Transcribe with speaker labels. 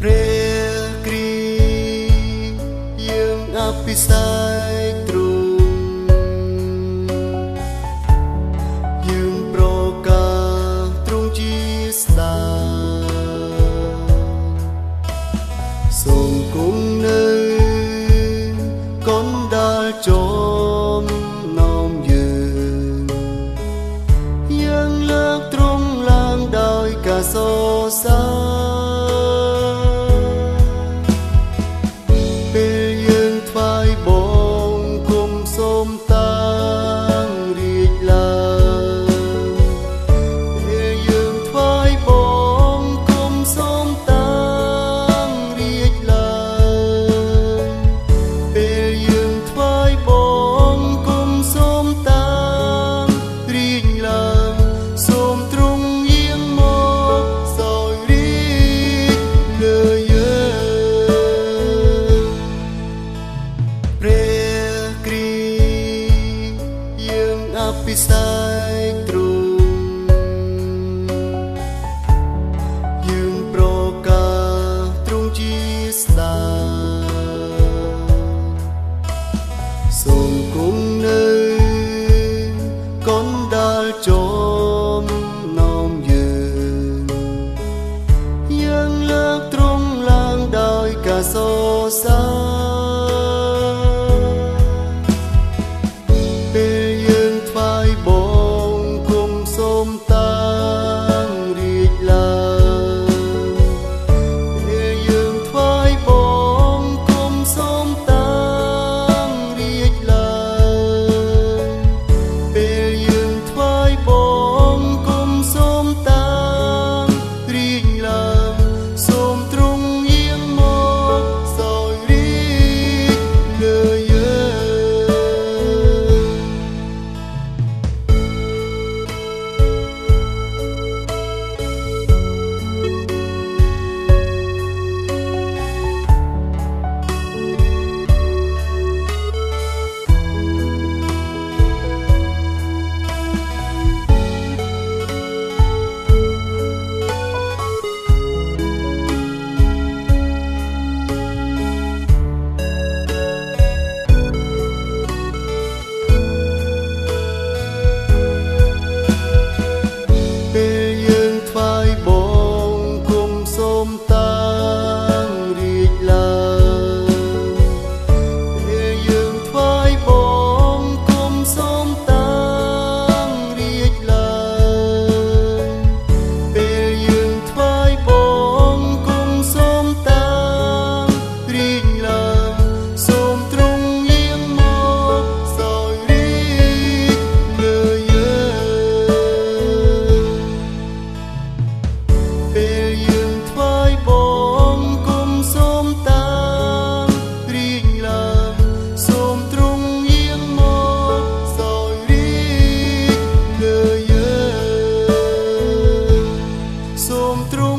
Speaker 1: ព្រះគ្រីយើងអភិសា សាយទ្រូងយើងប្រកាទ្រូងជាស្ដាសូមគង់នៅកូនដាល់ជោសោសា som tro